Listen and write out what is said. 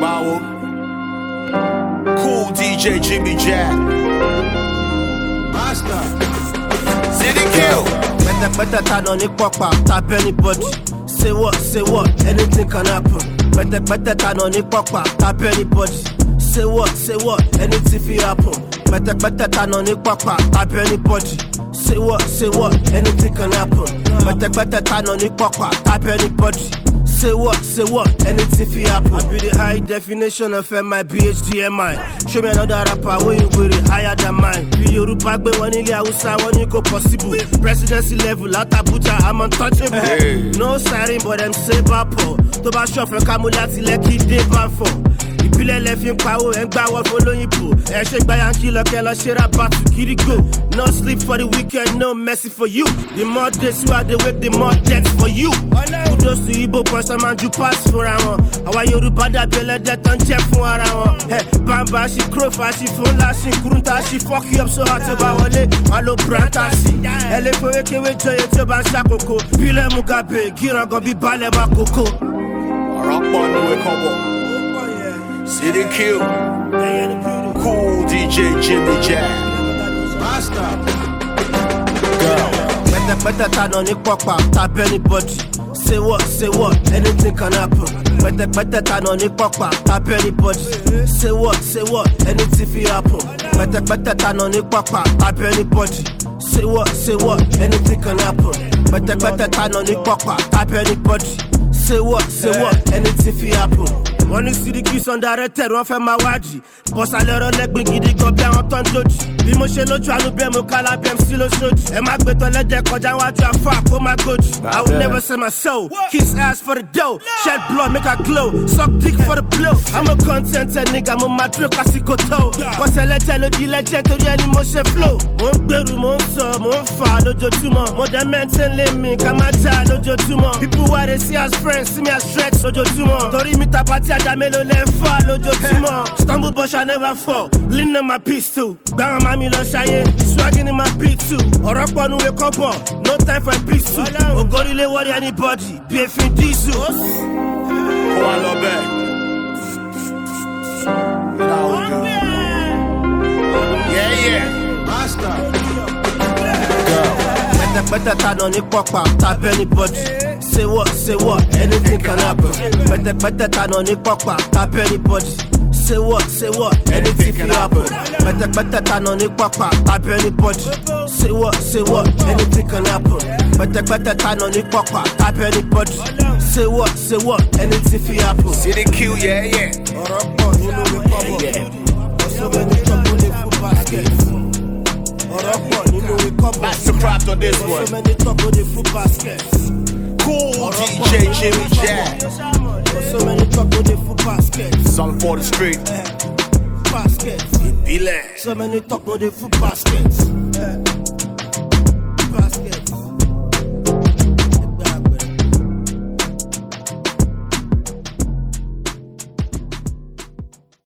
Bow. Cool DJ Jimmy Jatt. Master. City Kill. Pẹ́tẹ́pẹ́tẹ́ ta nà ní pọ́pà tàbí anybody. Say what, say what, anything can happen. Pẹ́tẹ́pẹ́tẹ́ ta nà ní pọ́pà tàbí anybody. Say what, say what, anything fit happen. Pẹ́tẹ́pẹ́tẹ́ ta nà ní pọ́pà tàbí anybody. Say what, say what, anything can happen. Pẹ́tẹ́pẹ́tẹ́ ta nà ní pọ́pà tàbí anybody. Say what, say what, anything fit happen. I be the high definition of my BHDMI. Show me another rapper wey you go higher than mine. Bí Yorùbá gbé wọn nílé Hausa, wọn ní kò possible. Presidency level at Abuja, I'm untouchable. Hey. No siren but dem say bapọ̀. Tó bá ṣọ̀fẹ́ ká mú láti lẹ́kì dé bá fọ̀. Ìpínlẹ̀ lẹ fi ń pawó ẹ̀ ń gbà wọ́n fún olóyìnbó. Ẹ ṣe gba yankí lọ́kẹ́ lọ ṣe ra bàtú kiri go. No sleep for the weekend, no mercy for you. The more days you are dey wake, the more death for you. Kudos to Igbo person man ju pass fúnra wọn. Àwa Yorùbá dàbí ẹlẹ́dẹ̀ tó ń jẹ́ fún ara wọn. Bàbá ṣì kúròfà ṣì fún ńlá ṣì kúrúntà ṣì so hard tó bá wọlé. Wọ́n lo branta sí. Ẹ lè fowó kéwé jọyè tí ó bá ń ṣàkókò. Bílẹ̀ Mugabe, gírangan bí balẹ̀ máa kókó. On the way, come on. City Kill. Cool DJ Jimmy Jatt. Master. Pẹ́tẹ́pẹ́tẹ́ ta nà ní pọ́pà tàbí anybody. Say what, say what, anything can happen. Pẹ́tẹ́pẹ́tẹ́ ta nà ní pọ́pà tàbí anybody. Say what, say what, anything fit happen. Pẹ́tẹ́pẹ́tẹ́ ta nà ní pọ́pà tàbí anybody. Say what, say what, anything can happen. Pẹ́tẹ́pẹ́tẹ́ ta nà ní pọ́pà tàbí anybody. Say what, say what, anything fit happen. wọ́n ní siriki sunday rẹ̀ tẹ̀rọ fẹ́ máa wájì bọ́sálẹ́rọ́ lẹ́gbẹ̀ẹ́ gidi gan bí àwọn tó ń dojú. Bí mo ṣe lójú àánú bẹ́ẹ̀ mo kálá bẹ́ẹ̀ sí lóṣooṣù. Ẹ má gbé tọ́lẹ́jẹ̀ kọjá wájú àfa kó má gbòjì. I will never sell my soul. Kiss ass for the dough. Shed blood make her glow. Suck dick for the blow. I'm a contented nigga mo máa dúró kásìkò tó. Bọ́sẹ̀lẹ̀jẹ̀ ló di lẹ́jẹ̀ torí ẹni mo ṣe flow. Mo ń gbèrú, mo ń sọ, mo ń fà lójoojúmọ́. Mo dẹ̀ mẹ́ntẹ́ lé mi ká má jà lójoojúmọ́. People wey dey see as friends see me as threats lójoojúmọ́. Torí mi ta pati ajá mélòó lẹ́ fà lójoojúmọ́. Stumble but shall never fall. Lean on my pistol. Gbàrán màmí lọ ṣayé. Swagging in my too. Ọ̀rọ̀ pọ̀ nu wé kọ́pọ̀. No time for pistol. Ògórílé wọ́rí anybody. Bí efin dísù. Kó wa lọ bẹ́ẹ̀. Yeah, yeah. Master. Pẹ́tẹ́pẹ́tẹ́ ta nà ní pọ́pà tàbí anybody. Say what, say what, anything can happen. Pẹ́tẹ́pẹ́tẹ́ ta nà ní pọ́pà tàbí anybody. Say what, say what, anything can happen. Pẹ́tẹ́pẹ́tẹ́ ta nà ní pọ́pà tàbí anybody. Say what, say what, anything can happen. Pẹ́tẹ́pẹ́tẹ́ ta nà ní pọ́pà tàbí anybody. Say what, say what, anything fit happen. City Kill, yeah, yeah. Ọ̀rọ̀ pọ̀ nínú mi kọ́bọ̀. Ọ̀ṣọ́gbẹ́ ní tọ́gbó ní fún basket. Ọ̀rọ̀ pọ̀ nínú mi kọ́bọ̀. That's the crop on this So one. many tọ́gbó ní fún basket. Cool DJ Jimmy Jatt. So many ní fún basket. Song for the street. Eh, basket. Be like. So many tọ́gbó ní fún basket. Eh,